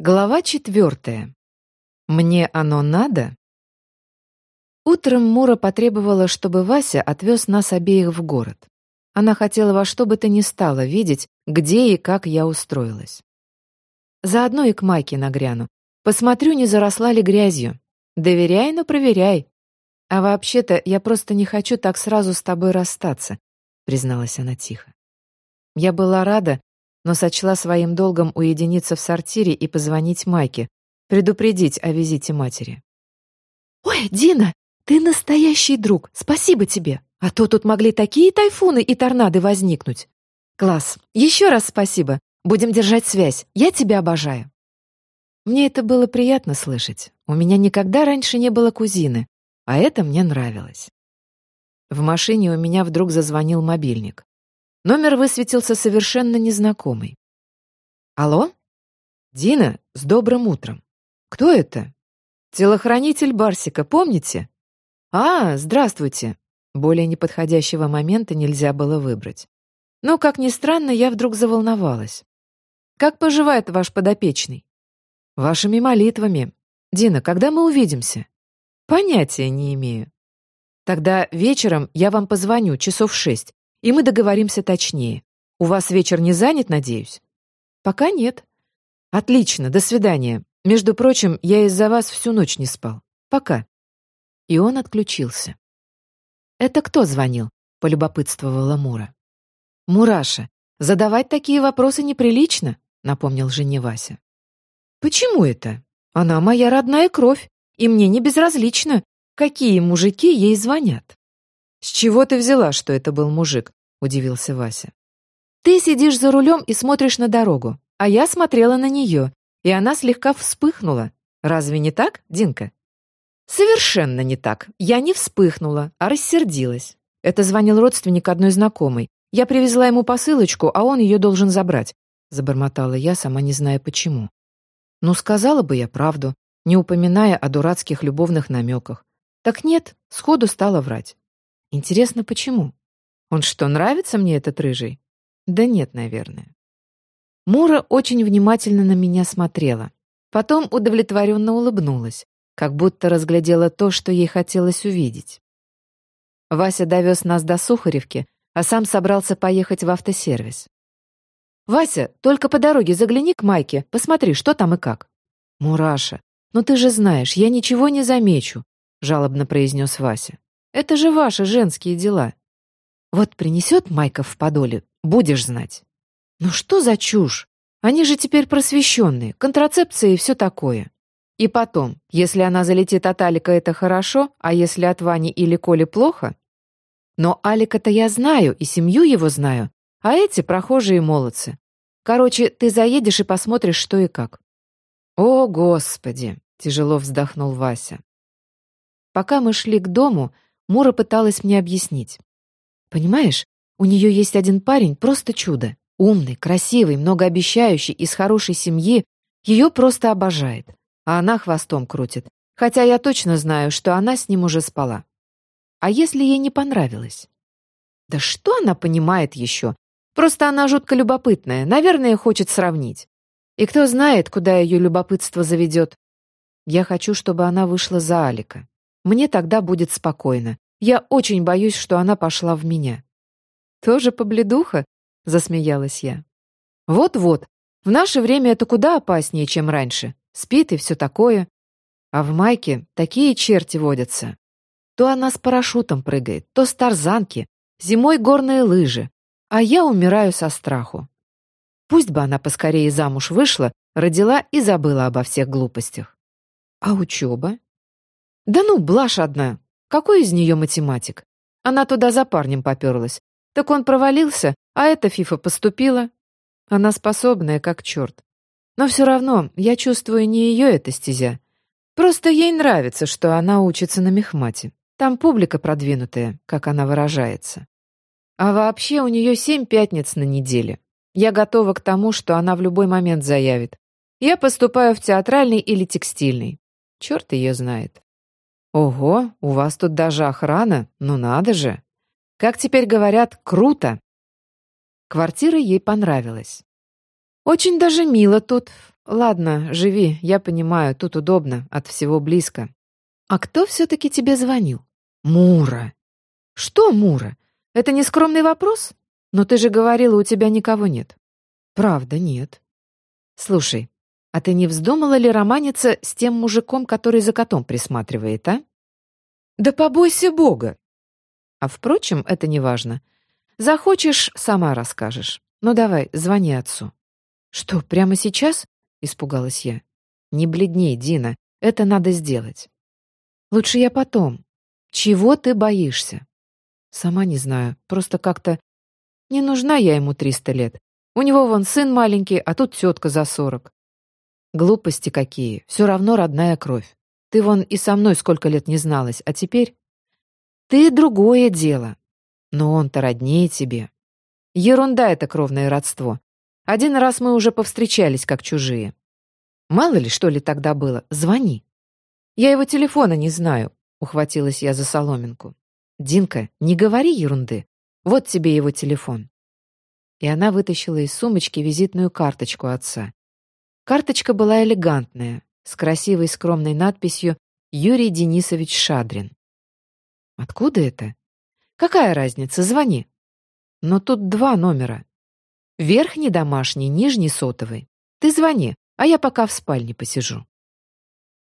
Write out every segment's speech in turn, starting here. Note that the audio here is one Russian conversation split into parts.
Глава четвертая. Мне оно надо? Утром Мура потребовала, чтобы Вася отвез нас обеих в город. Она хотела во что бы то ни стало видеть, где и как я устроилась. Заодно и к Майке нагряну. Посмотрю, не заросла ли грязью. Доверяй, но проверяй. А вообще-то я просто не хочу так сразу с тобой расстаться, призналась она тихо. Я была рада, но сочла своим долгом уединиться в сортире и позвонить Майке, предупредить о визите матери. «Ой, Дина, ты настоящий друг, спасибо тебе, а то тут могли такие тайфуны и торнады возникнуть. Класс, еще раз спасибо, будем держать связь, я тебя обожаю». Мне это было приятно слышать, у меня никогда раньше не было кузины, а это мне нравилось. В машине у меня вдруг зазвонил мобильник. Номер высветился совершенно незнакомый. «Алло? Дина, с добрым утром. Кто это? Телохранитель Барсика, помните? А, здравствуйте». Более неподходящего момента нельзя было выбрать. Но, как ни странно, я вдруг заволновалась. «Как поживает ваш подопечный?» «Вашими молитвами. Дина, когда мы увидимся?» «Понятия не имею». «Тогда вечером я вам позвоню, часов шесть и мы договоримся точнее. У вас вечер не занят, надеюсь? Пока нет. Отлично, до свидания. Между прочим, я из-за вас всю ночь не спал. Пока. И он отключился. Это кто звонил? полюбопытствовала Мура. Мураша, задавать такие вопросы неприлично, напомнил жене Вася. Почему это? Она моя родная кровь, и мне не безразлично, какие мужики ей звонят. «С чего ты взяла, что это был мужик?» — удивился Вася. «Ты сидишь за рулем и смотришь на дорогу, а я смотрела на нее, и она слегка вспыхнула. Разве не так, Динка?» «Совершенно не так. Я не вспыхнула, а рассердилась. Это звонил родственник одной знакомой. Я привезла ему посылочку, а он ее должен забрать», — забормотала я, сама не зная почему. «Ну, сказала бы я правду, не упоминая о дурацких любовных намеках. Так нет, сходу стала врать. Интересно, почему? Он что, нравится мне этот рыжий? Да нет, наверное. Мура очень внимательно на меня смотрела. Потом удовлетворенно улыбнулась, как будто разглядела то, что ей хотелось увидеть. Вася довез нас до Сухаревки, а сам собрался поехать в автосервис. «Вася, только по дороге загляни к Майке, посмотри, что там и как». «Мураша, ну ты же знаешь, я ничего не замечу», — жалобно произнес Вася. Это же ваши женские дела. Вот принесет Майка в подоле, будешь знать. Ну что за чушь? Они же теперь просвещенные, контрацепция и все такое. И потом, если она залетит от Алика, это хорошо, а если от Вани или Коли плохо? Но Алика-то я знаю, и семью его знаю, а эти прохожие молодцы. Короче, ты заедешь и посмотришь, что и как. О, Господи! Тяжело вздохнул Вася. Пока мы шли к дому, Мура пыталась мне объяснить. «Понимаешь, у нее есть один парень, просто чудо. Умный, красивый, многообещающий, из хорошей семьи. Ее просто обожает. А она хвостом крутит. Хотя я точно знаю, что она с ним уже спала. А если ей не понравилось? Да что она понимает еще? Просто она жутко любопытная, наверное, хочет сравнить. И кто знает, куда ее любопытство заведет. Я хочу, чтобы она вышла за Алика. Мне тогда будет спокойно. Я очень боюсь, что она пошла в меня». «Тоже побледуха?» — засмеялась я. «Вот-вот. В наше время это куда опаснее, чем раньше. Спит и все такое. А в майке такие черти водятся. То она с парашютом прыгает, то с тарзанки, зимой горные лыжи. А я умираю со страху. Пусть бы она поскорее замуж вышла, родила и забыла обо всех глупостях. А учеба? Да ну, блажь одна. Какой из нее математик? Она туда за парнем поперлась. Так он провалился, а эта фифа поступила. Она способная, как черт. Но все равно, я чувствую, не ее эта стезя. Просто ей нравится, что она учится на мехмате. Там публика продвинутая, как она выражается. А вообще у нее семь пятниц на неделе. Я готова к тому, что она в любой момент заявит. Я поступаю в театральный или текстильный. Черт ее знает. Ого, у вас тут даже охрана, ну надо же. Как теперь говорят, круто. Квартира ей понравилась. Очень даже мило тут. ладно, живи, я понимаю, тут удобно, от всего близко. А кто все-таки тебе звонил? Мура. Что Мура? Это не скромный вопрос? Но ты же говорила, у тебя никого нет. Правда, нет. Слушай, а ты не вздумала ли романиться с тем мужиком, который за котом присматривает, а? Да побойся Бога. А впрочем, это не важно. Захочешь, сама расскажешь. Ну давай, звони отцу. Что, прямо сейчас? Испугалась я. Не бледней, Дина. Это надо сделать. Лучше я потом. Чего ты боишься? Сама не знаю. Просто как-то... Не нужна я ему триста лет. У него вон сын маленький, а тут тетка за сорок. Глупости какие. Все равно родная кровь. Ты вон и со мной сколько лет не зналась, а теперь... Ты другое дело. Но он-то роднее тебе. Ерунда это кровное родство. Один раз мы уже повстречались как чужие. Мало ли, что ли тогда было. Звони. Я его телефона не знаю, ухватилась я за соломинку. Динка, не говори ерунды. Вот тебе его телефон. И она вытащила из сумочки визитную карточку отца. Карточка была элегантная, с красивой скромной надписью «Юрий Денисович Шадрин». Откуда это? Какая разница, звони. Но тут два номера. Верхний домашний, нижний сотовый. Ты звони, а я пока в спальне посижу.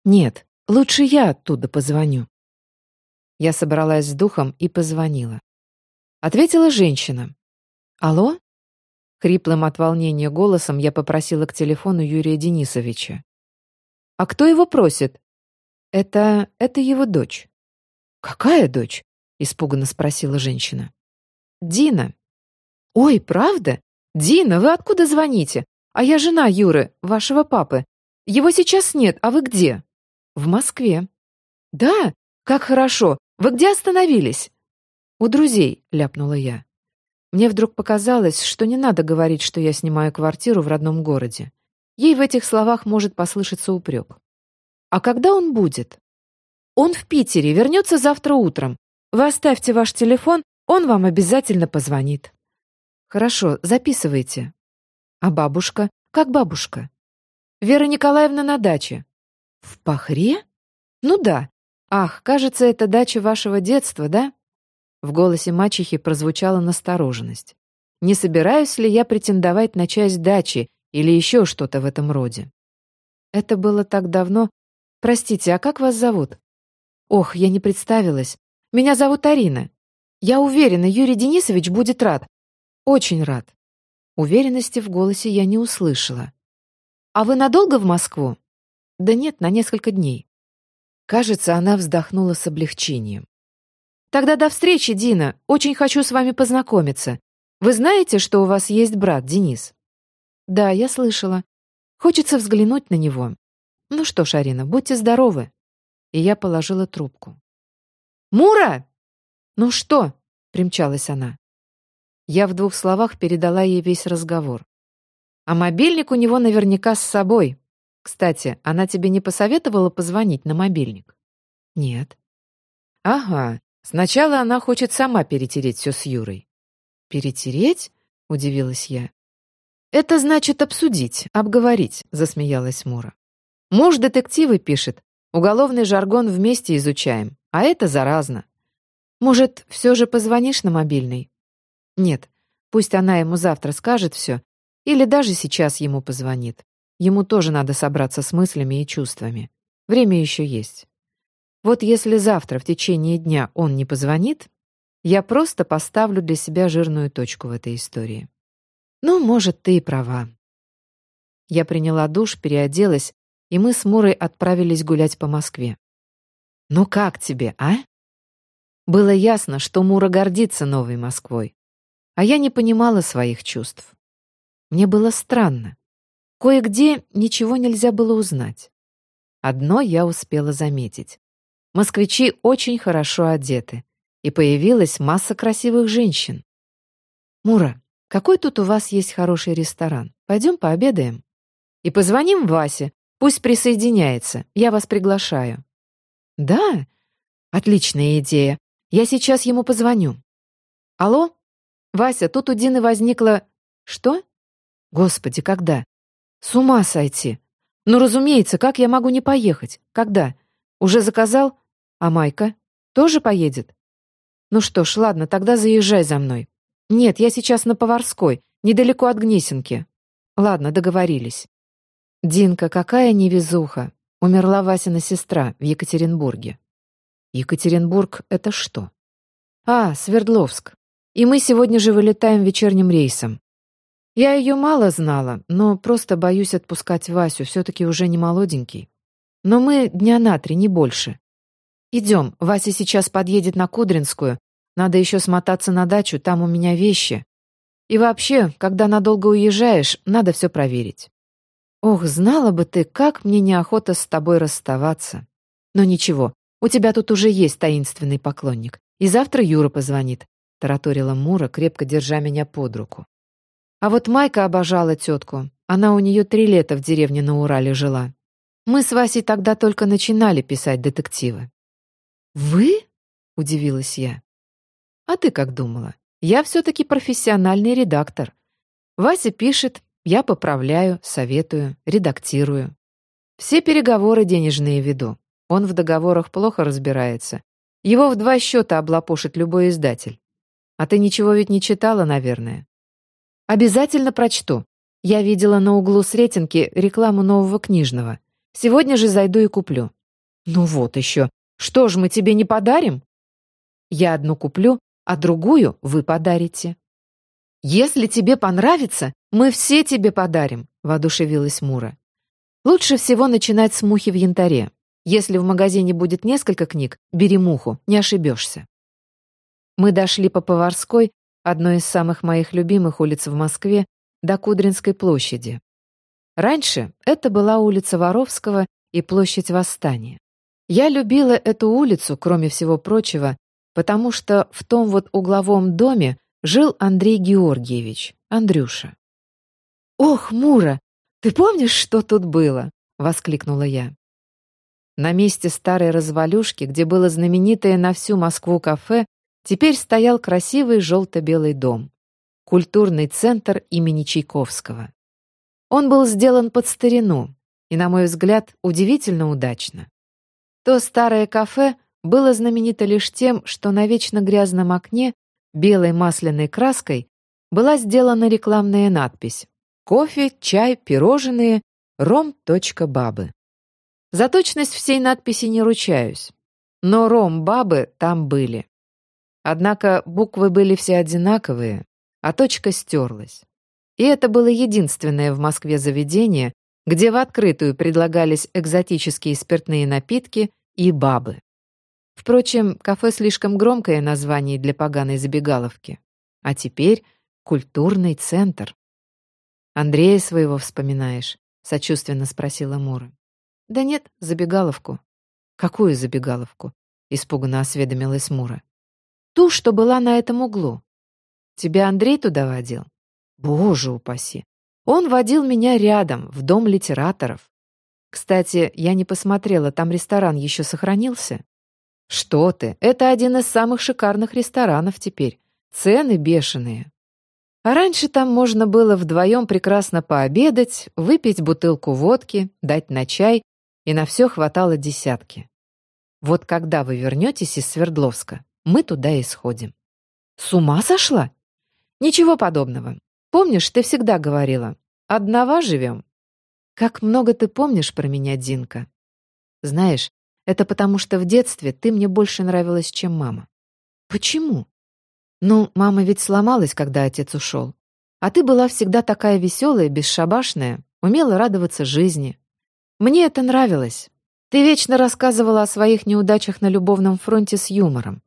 Нет, лучше я оттуда позвоню. Я собралась с духом и позвонила. Ответила женщина. Алло? Хриплым от волнения голосом я попросила к телефону Юрия Денисовича. А кто его просит? Это... это его дочь. Какая дочь? Испуганно спросила женщина. Дина. Ой, правда? «Дина, вы откуда звоните? А я жена Юры, вашего папы. Его сейчас нет, а вы где?» «В Москве». «Да? Как хорошо. Вы где остановились?» «У друзей», — ляпнула я. Мне вдруг показалось, что не надо говорить, что я снимаю квартиру в родном городе. Ей в этих словах может послышаться упрек. «А когда он будет?» «Он в Питере, вернется завтра утром. Вы оставьте ваш телефон, он вам обязательно позвонит». Хорошо, записывайте. А бабушка? Как бабушка? Вера Николаевна на даче. В Пахре? Ну да. Ах, кажется, это дача вашего детства, да? В голосе мачехи прозвучала настороженность. Не собираюсь ли я претендовать на часть дачи или еще что-то в этом роде? Это было так давно. Простите, а как вас зовут? Ох, я не представилась. Меня зовут Арина. Я уверена, Юрий Денисович будет рад. Очень рад. Уверенности в голосе я не услышала. А вы надолго в Москву? Да нет, на несколько дней. Кажется, она вздохнула с облегчением. Тогда до встречи, Дина. Очень хочу с вами познакомиться. Вы знаете, что у вас есть брат, Денис? Да, я слышала. Хочется взглянуть на него. Ну что ж, Арина, будьте здоровы. И я положила трубку. «Мура!» «Ну что?» — примчалась она. Я в двух словах передала ей весь разговор. А мобильник у него наверняка с собой. Кстати, она тебе не посоветовала позвонить на мобильник? Нет. Ага, сначала она хочет сама перетереть все с Юрой. Перетереть? Удивилась я. Это значит обсудить, обговорить, засмеялась Мура. Муж детективы пишет, уголовный жаргон вместе изучаем, а это заразно. Может, все же позвонишь на мобильный? Нет, пусть она ему завтра скажет все, или даже сейчас ему позвонит. Ему тоже надо собраться с мыслями и чувствами. Время еще есть. Вот если завтра в течение дня он не позвонит, я просто поставлю для себя жирную точку в этой истории. Ну, может, ты и права. Я приняла душ, переоделась, и мы с Мурой отправились гулять по Москве. «Ну как тебе, а?» Было ясно, что Мура гордится новой Москвой. А я не понимала своих чувств. Мне было странно. Кое-где ничего нельзя было узнать. Одно я успела заметить. Москвичи очень хорошо одеты, и появилась масса красивых женщин. «Мура, какой тут у вас есть хороший ресторан? Пойдем пообедаем. И позвоним Васе, пусть присоединяется, я вас приглашаю». «Да? Отличная идея. Я сейчас ему позвоню». «Алло?» «Вася, тут у Дины возникла...» «Что?» «Господи, когда?» «С ума сойти! «Ну, разумеется, как я могу не поехать? Когда? Уже заказал? А Майка? Тоже поедет?» «Ну что ж, ладно, тогда заезжай за мной. Нет, я сейчас на Поварской, недалеко от Гнесинки. Ладно, договорились». Динка, какая невезуха. Умерла Васина сестра в Екатеринбурге. Екатеринбург — это что? А, Свердловск. И мы сегодня же вылетаем вечерним рейсом. Я ее мало знала, но просто боюсь отпускать Васю, все-таки уже не молоденький. Но мы дня на три, не больше. Идем, Вася сейчас подъедет на Кудринскую. Надо еще смотаться на дачу, там у меня вещи. И вообще, когда надолго уезжаешь, надо все проверить. Ох, знала бы ты, как мне неохота с тобой расставаться. Но ничего, у тебя тут уже есть таинственный поклонник. И завтра Юра позвонит, — тараторила Мура, крепко держа меня под руку. А вот Майка обожала тетку. Она у нее три лета в деревне на Урале жила. Мы с Васей тогда только начинали писать детективы. «Вы?» — удивилась я. «А ты как думала? Я все-таки профессиональный редактор. Вася пишет, я поправляю, советую, редактирую. Все переговоры денежные веду. Он в договорах плохо разбирается. Его в два счета облапошит любой издатель. А ты ничего ведь не читала, наверное? Обязательно прочту. Я видела на углу Сретенки рекламу нового книжного. Сегодня же зайду и куплю. Ну вот еще. Что ж, мы тебе не подарим? Я одну куплю, а другую вы подарите. Если тебе понравится, мы все тебе подарим, воодушевилась Мура. Лучше всего начинать с мухи в янтаре. Если в магазине будет несколько книг, бери муху, не ошибешься. Мы дошли по Поварской, одной из самых моих любимых улиц в Москве, до Кудринской площади. Раньше это была улица Воровского и площадь Восстания. Я любила эту улицу, кроме всего прочего, потому что в том вот угловом доме жил Андрей Георгиевич, Андрюша. «Ох, Мура, ты помнишь, что тут было?» — воскликнула я. На месте старой развалюшки, где было знаменитое на всю Москву кафе, теперь стоял красивый желто-белый дом. Культурный центр имени Чайковского. Он был сделан под старину и, на мой взгляд, удивительно удачно. То старое кафе было знаменито лишь тем, что на вечно грязном окне белой масляной краской была сделана рекламная надпись «Кофе, чай, пирожные, ром.бабы». За точность всей надписи не ручаюсь, но ром-бабы там были. Однако буквы были все одинаковые, а точка стерлась. И это было единственное в Москве заведение, где в открытую предлагались экзотические спиртные напитки и бабы. Впрочем, кафе слишком громкое название для поганой забегаловки. А теперь культурный центр. «Андрея своего вспоминаешь?» — сочувственно спросила Мура. «Да нет, забегаловку». «Какую забегаловку?» — испуганно осведомилась Мура. «Ту, что была на этом углу. Тебя Андрей туда водил?» «Боже упаси! Он водил меня рядом, в дом литераторов. Кстати, я не посмотрела, там ресторан еще сохранился?» «Что ты? Это один из самых шикарных ресторанов теперь. Цены бешеные. А раньше там можно было вдвоем прекрасно пообедать, выпить бутылку водки, дать на чай, и на все хватало десятки. Вот когда вы вернетесь из Свердловска, мы туда и сходим». «С ума сошла?» «Ничего подобного. Помнишь, ты всегда говорила, одного живем?» «Как много ты помнишь про меня, Динка?» «Знаешь, это потому что в детстве ты мне больше нравилась, чем мама. Почему? Ну, мама ведь сломалась, когда отец ушел. А ты была всегда такая веселая, бесшабашная, умела радоваться жизни. Мне это нравилось. Ты вечно рассказывала о своих неудачах на любовном фронте с юмором.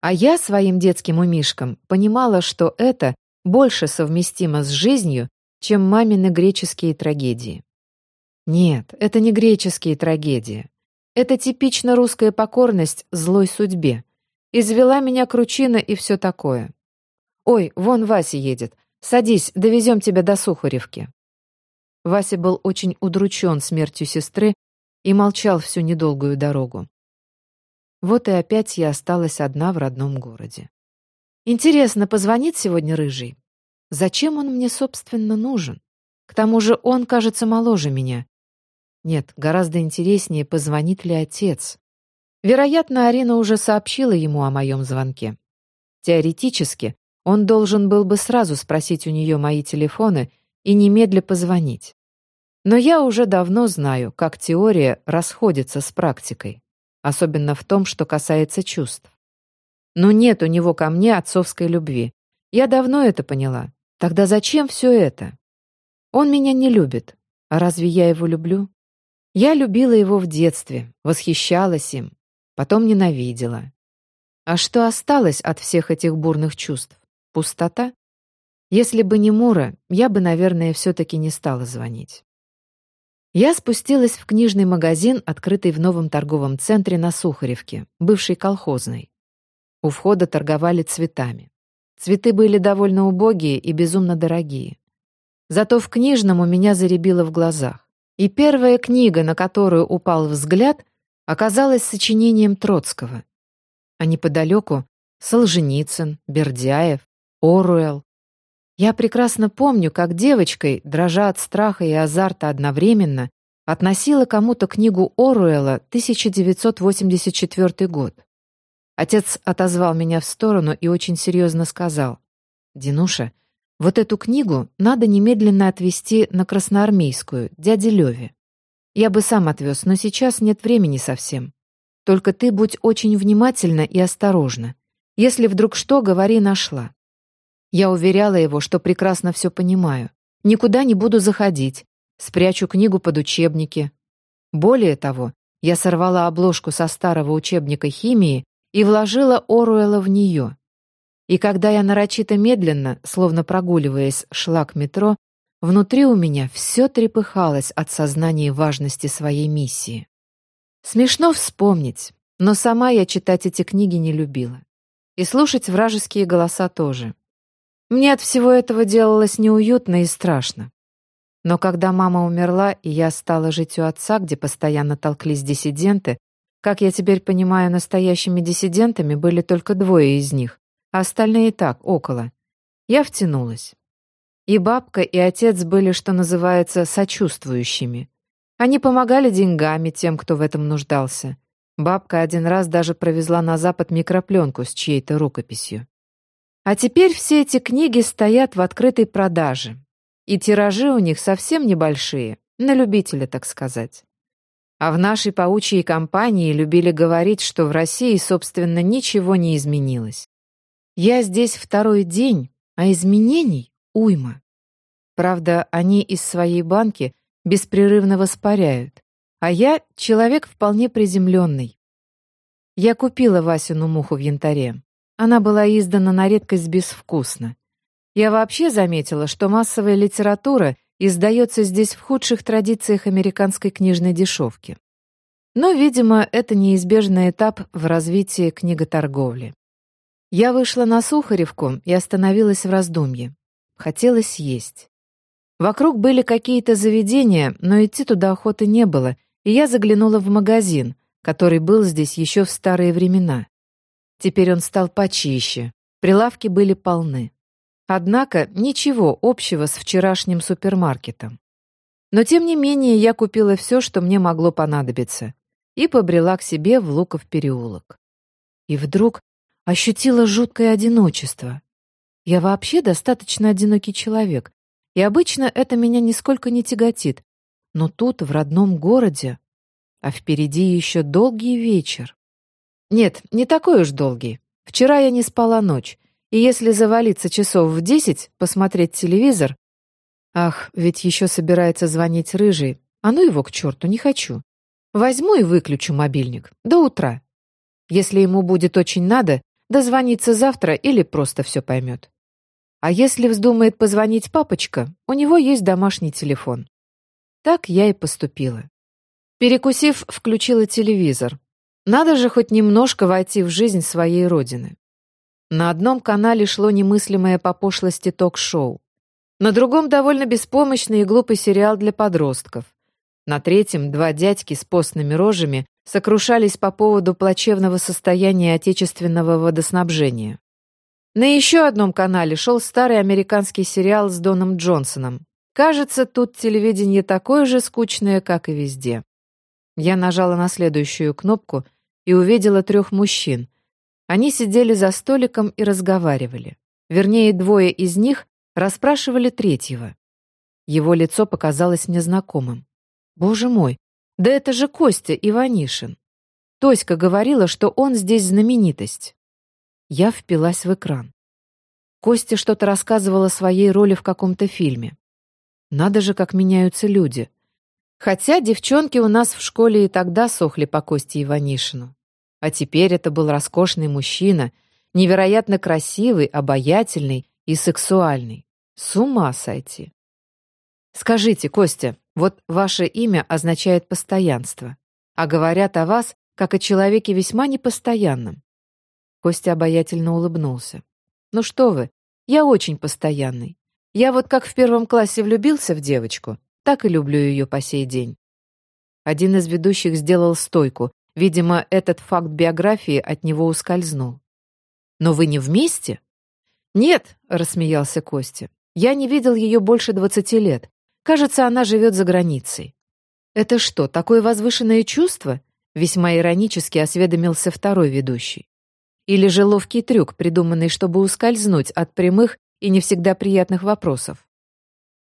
А я своим детским умишкам понимала, что это больше совместимо с жизнью, чем мамины греческие трагедии. Нет, это не греческие трагедии. Это типично русская покорность злой судьбе. Извела меня кручина и все такое. Ой, вон Вася едет. Садись, довезем тебя до Сухаревки. Вася был очень удручен смертью сестры и молчал всю недолгую дорогу. Вот и опять я осталась одна в родном городе. Интересно, позвонит сегодня Рыжий? Зачем он мне, собственно, нужен? К тому же он, кажется, моложе меня. Нет, гораздо интереснее, позвонит ли отец. Вероятно, Арина уже сообщила ему о моем звонке. Теоретически, он должен был бы сразу спросить у нее мои телефоны и немедля позвонить. Но я уже давно знаю, как теория расходится с практикой, особенно в том, что касается чувств. Но нет у него ко мне отцовской любви. Я давно это поняла. Тогда зачем все это? Он меня не любит. А разве я его люблю? Я любила его в детстве, восхищалась им, потом ненавидела. А что осталось от всех этих бурных чувств? Пустота? Если бы не Мура, я бы, наверное, все-таки не стала звонить. Я спустилась в книжный магазин, открытый в новом торговом центре на Сухаревке, бывшей колхозной. У входа торговали цветами. Цветы были довольно убогие и безумно дорогие. Зато в книжном у меня заребило в глазах. И первая книга, на которую упал взгляд, оказалась сочинением Троцкого. А неподалеку — Солженицын, Бердяев, Оруэлл. Я прекрасно помню, как девочкой, дрожа от страха и азарта одновременно, относила кому-то книгу Оруэлла 1984 год. Отец отозвал меня в сторону и очень серьезно сказал. «Динуша, вот эту книгу надо немедленно отвезти на Красноармейскую, дяде Леве. Я бы сам отвез, но сейчас нет времени совсем. Только ты будь очень внимательна и осторожна. Если вдруг что, говори нашла». Я уверяла его, что прекрасно все понимаю. Никуда не буду заходить. Спрячу книгу под учебники. Более того, я сорвала обложку со старого учебника химии и вложила Оруэлла в нее. И когда я нарочито медленно, словно прогуливаясь, шла к метро, внутри у меня все трепыхалось от сознания важности своей миссии. Смешно вспомнить, но сама я читать эти книги не любила. И слушать вражеские голоса тоже. Мне от всего этого делалось неуютно и страшно. Но когда мама умерла, и я стала жить у отца, где постоянно толклись диссиденты, как я теперь понимаю, настоящими диссидентами были только двое из них, а остальные так, около. Я втянулась. И бабка, и отец были, что называется, сочувствующими. Они помогали деньгами тем, кто в этом нуждался. Бабка один раз даже провезла на Запад микропленку с чьей-то рукописью. А теперь все эти книги стоят в открытой продаже. И тиражи у них совсем небольшие, на любителя, так сказать. А в нашей паучьей компании любили говорить, что в России, собственно, ничего не изменилось. Я здесь второй день, а изменений уйма. Правда, они из своей банки беспрерывно воспаряют, а я человек вполне приземленный. Я купила Васину муху в янтаре. Она была издана на редкость безвкусно. Я вообще заметила, что массовая литература издается здесь в худших традициях американской книжной дешевки. Но, видимо, это неизбежный этап в развитии книготорговли. Я вышла на Сухаревку и остановилась в раздумье. Хотелось есть. Вокруг были какие-то заведения, но идти туда охоты не было, и я заглянула в магазин, который был здесь еще в старые времена. Теперь он стал почище, прилавки были полны. Однако ничего общего с вчерашним супермаркетом. Но тем не менее я купила все, что мне могло понадобиться, и побрела к себе в Луков переулок. И вдруг ощутила жуткое одиночество. Я вообще достаточно одинокий человек, и обычно это меня нисколько не тяготит, но тут, в родном городе, а впереди еще долгий вечер. Нет, не такой уж долгий. Вчера я не спала ночь, и если завалиться часов в десять, посмотреть телевизор... Ах, ведь еще собирается звонить рыжий. А ну его к черту, не хочу. Возьму и выключу мобильник. До утра. Если ему будет очень надо, дозвонится завтра или просто все поймет. А если вздумает позвонить папочка, у него есть домашний телефон. Так я и поступила. Перекусив, включила телевизор. Надо же хоть немножко войти в жизнь своей родины. На одном канале шло немыслимое по пошлости ток-шоу. На другом довольно беспомощный и глупый сериал для подростков. На третьем два дядьки с постными рожами сокрушались по поводу плачевного состояния отечественного водоснабжения. На еще одном канале шел старый американский сериал с Доном Джонсоном. Кажется, тут телевидение такое же скучное, как и везде. Я нажала на следующую кнопку и увидела трех мужчин. Они сидели за столиком и разговаривали. Вернее, двое из них расспрашивали третьего. Его лицо показалось мне знакомым. Боже мой, да это же Костя Иванишин. Тоська говорила, что он здесь знаменитость. Я впилась в экран. Костя что-то рассказывал о своей роли в каком-то фильме. Надо же, как меняются люди. Хотя девчонки у нас в школе и тогда сохли по Косте Иванишину. А теперь это был роскошный мужчина, невероятно красивый, обаятельный и сексуальный. С ума сойти. Скажите, Костя, вот ваше имя означает постоянство, а говорят о вас как о человеке весьма непостоянном. Костя обаятельно улыбнулся. Ну что вы, я очень постоянный. Я вот как в первом классе влюбился в девочку, так и люблю ее по сей день. Один из ведущих сделал стойку. Видимо, этот факт биографии от него ускользнул. «Но вы не вместе?» «Нет», — рассмеялся Костя. «Я не видел ее больше двадцати лет. Кажется, она живет за границей». «Это что, такое возвышенное чувство?» Весьма иронически осведомился второй ведущий. Или же ловкий трюк, придуманный, чтобы ускользнуть от прямых и не всегда приятных вопросов.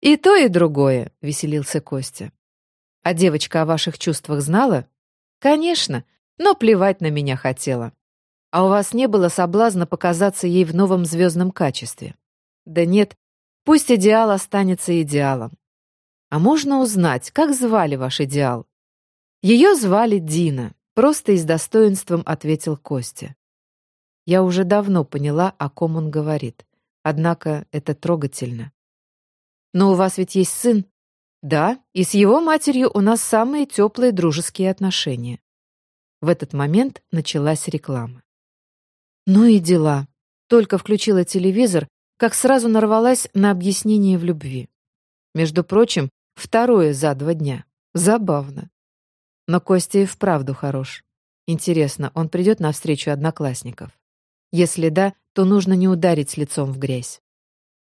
«И то, и другое», — веселился Костя. «А девочка о ваших чувствах знала?» «Конечно, но плевать на меня хотела. А у вас не было соблазна показаться ей в новом звездном качестве?» «Да нет, пусть идеал останется идеалом. А можно узнать, как звали ваш идеал?» «Ее звали Дина», — просто и с достоинством ответил Костя. Я уже давно поняла, о ком он говорит. Однако это трогательно. «Но у вас ведь есть сын?» «Да, и с его матерью у нас самые теплые дружеские отношения». В этот момент началась реклама. Ну и дела. Только включила телевизор, как сразу нарвалась на объяснение в любви. Между прочим, второе за два дня. Забавно. Но Костя и вправду хорош. Интересно, он придет на встречу одноклассников? Если да, то нужно не ударить лицом в грязь.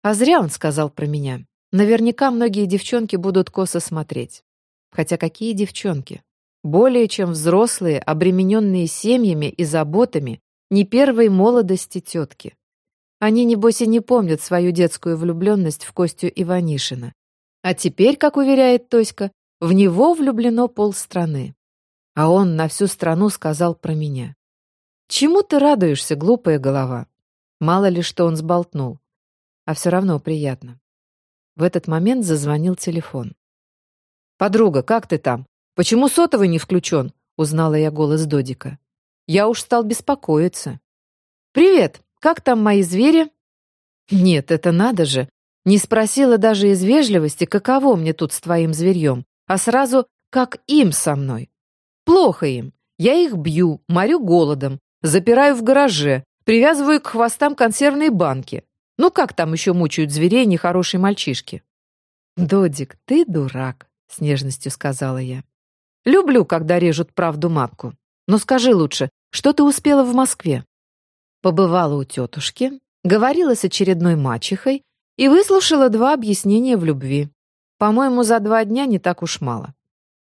А зря он сказал про меня. Наверняка многие девчонки будут косо смотреть. Хотя какие девчонки? Более чем взрослые, обремененные семьями и заботами, не первой молодости тетки. Они, небось, и не помнят свою детскую влюбленность в Костю Иванишина. А теперь, как уверяет Тоська, в него влюблено полстраны. А он на всю страну сказал про меня. Чему ты радуешься, глупая голова? Мало ли что он сболтнул. А все равно приятно. В этот момент зазвонил телефон. «Подруга, как ты там? Почему сотовый не включен?» Узнала я голос Додика. Я уж стал беспокоиться. «Привет! Как там мои звери?» «Нет, это надо же! Не спросила даже из вежливости, каково мне тут с твоим зверьем а сразу как им со мной. Плохо им. Я их бью, морю голодом, запираю в гараже, привязываю к хвостам консервные банки. Ну как там еще мучают зверей нехорошие мальчишки? «Додик, ты дурак», — с нежностью сказала я. «Люблю, когда режут правду матку. Но скажи лучше, что ты успела в Москве?» Побывала у тетушки, говорила с очередной мачехой и выслушала два объяснения в любви. По-моему, за два дня не так уж мало.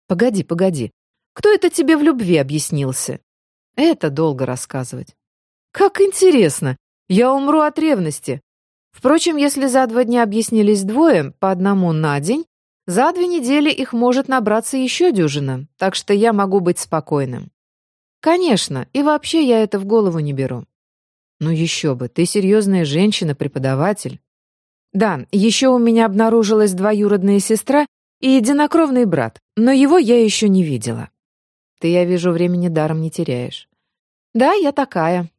Погоди, погоди. Кто это тебе в любви объяснился? Это долго рассказывать. Как интересно. Я умру от ревности. Впрочем, если за два дня объяснились двое, по одному на день, за две недели их может набраться еще дюжина, так что я могу быть спокойным. Конечно, и вообще я это в голову не беру. Ну еще бы, ты серьезная женщина, преподаватель. Да, еще у меня обнаружилась двоюродная сестра и единокровный брат, но его я еще не видела. Ты, я вижу, времени даром не теряешь. Да, я такая.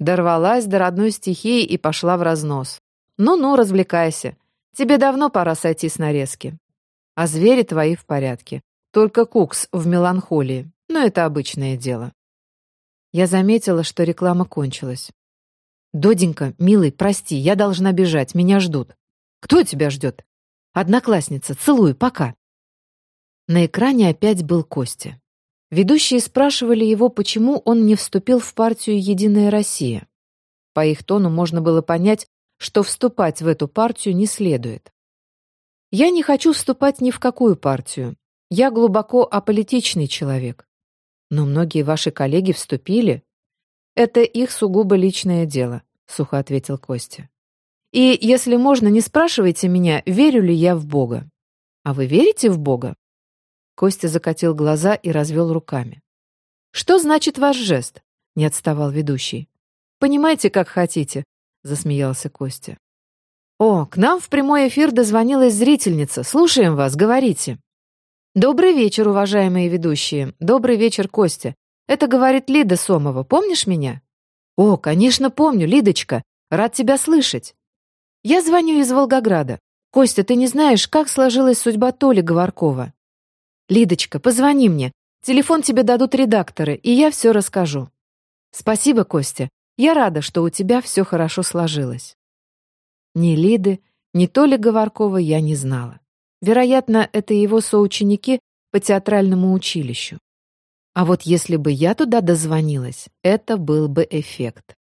Дорвалась до родной стихии и пошла в разнос. Ну-ну, развлекайся. Тебе давно пора сойти с нарезки. А звери твои в порядке. Только Кукс в меланхолии. Но это обычное дело. Я заметила, что реклама кончилась. «Доденька, милый, прости, я должна бежать, меня ждут». «Кто тебя ждет?» «Одноклассница, целую, пока». На экране опять был Костя. Ведущие спрашивали его, почему он не вступил в партию «Единая Россия». По их тону можно было понять, что вступать в эту партию не следует. Я не хочу вступать ни в какую партию. Я глубоко аполитичный человек. Но многие ваши коллеги вступили. Это их сугубо личное дело, сухо ответил Костя. И, если можно, не спрашивайте меня, верю ли я в Бога. А вы верите в Бога? Костя закатил глаза и развел руками. Что значит ваш жест? Не отставал ведущий. Понимаете, как хотите, засмеялся Костя. О, к нам в прямой эфир дозвонилась зрительница. Слушаем вас, говорите. Добрый вечер, уважаемые ведущие. Добрый вечер, Костя. Это говорит Лида Сомова. Помнишь меня? О, конечно, помню, Лидочка. Рад тебя слышать. Я звоню из Волгограда. Костя, ты не знаешь, как сложилась судьба Толи Говоркова? Лидочка, позвони мне. Телефон тебе дадут редакторы, и я все расскажу. Спасибо, Костя. Я рада, что у тебя все хорошо сложилось. Ни Лиды, ни Толи Говоркова я не знала. Вероятно, это его соученики по театральному училищу. А вот если бы я туда дозвонилась, это был бы эффект.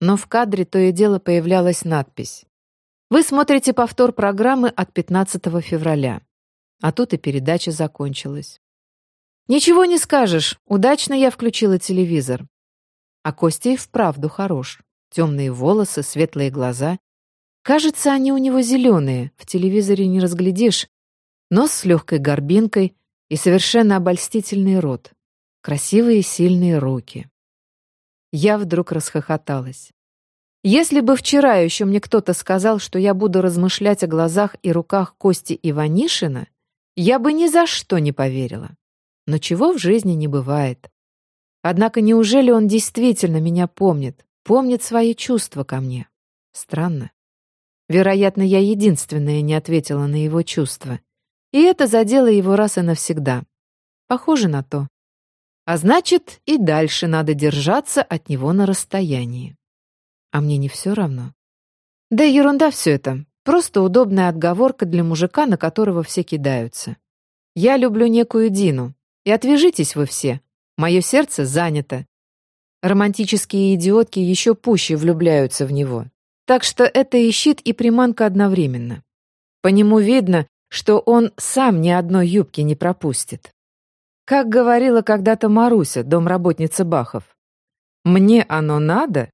Но в кадре то и дело появлялась надпись. Вы смотрите повтор программы от 15 февраля. А тут и передача закончилась. Ничего не скажешь, удачно я включила телевизор. А Костя и вправду хорош. Темные волосы, светлые глаза Кажется, они у него зеленые, в телевизоре не разглядишь. Нос с легкой горбинкой и совершенно обольстительный рот. Красивые сильные руки. Я вдруг расхохоталась. Если бы вчера еще мне кто-то сказал, что я буду размышлять о глазах и руках Кости Иванишина, я бы ни за что не поверила. Но чего в жизни не бывает. Однако неужели он действительно меня помнит, помнит свои чувства ко мне? Странно. Вероятно, я единственная не ответила на его чувства. И это задело его раз и навсегда. Похоже на то. А значит, и дальше надо держаться от него на расстоянии. А мне не все равно. Да ерунда все это. Просто удобная отговорка для мужика, на которого все кидаются. Я люблю некую Дину. И отвяжитесь вы все. Мое сердце занято. Романтические идиотки еще пуще влюбляются в него. Так что это и щит, и приманка одновременно. По нему видно, что он сам ни одной юбки не пропустит. Как говорила когда-то Маруся, домработница Бахов, «Мне оно надо,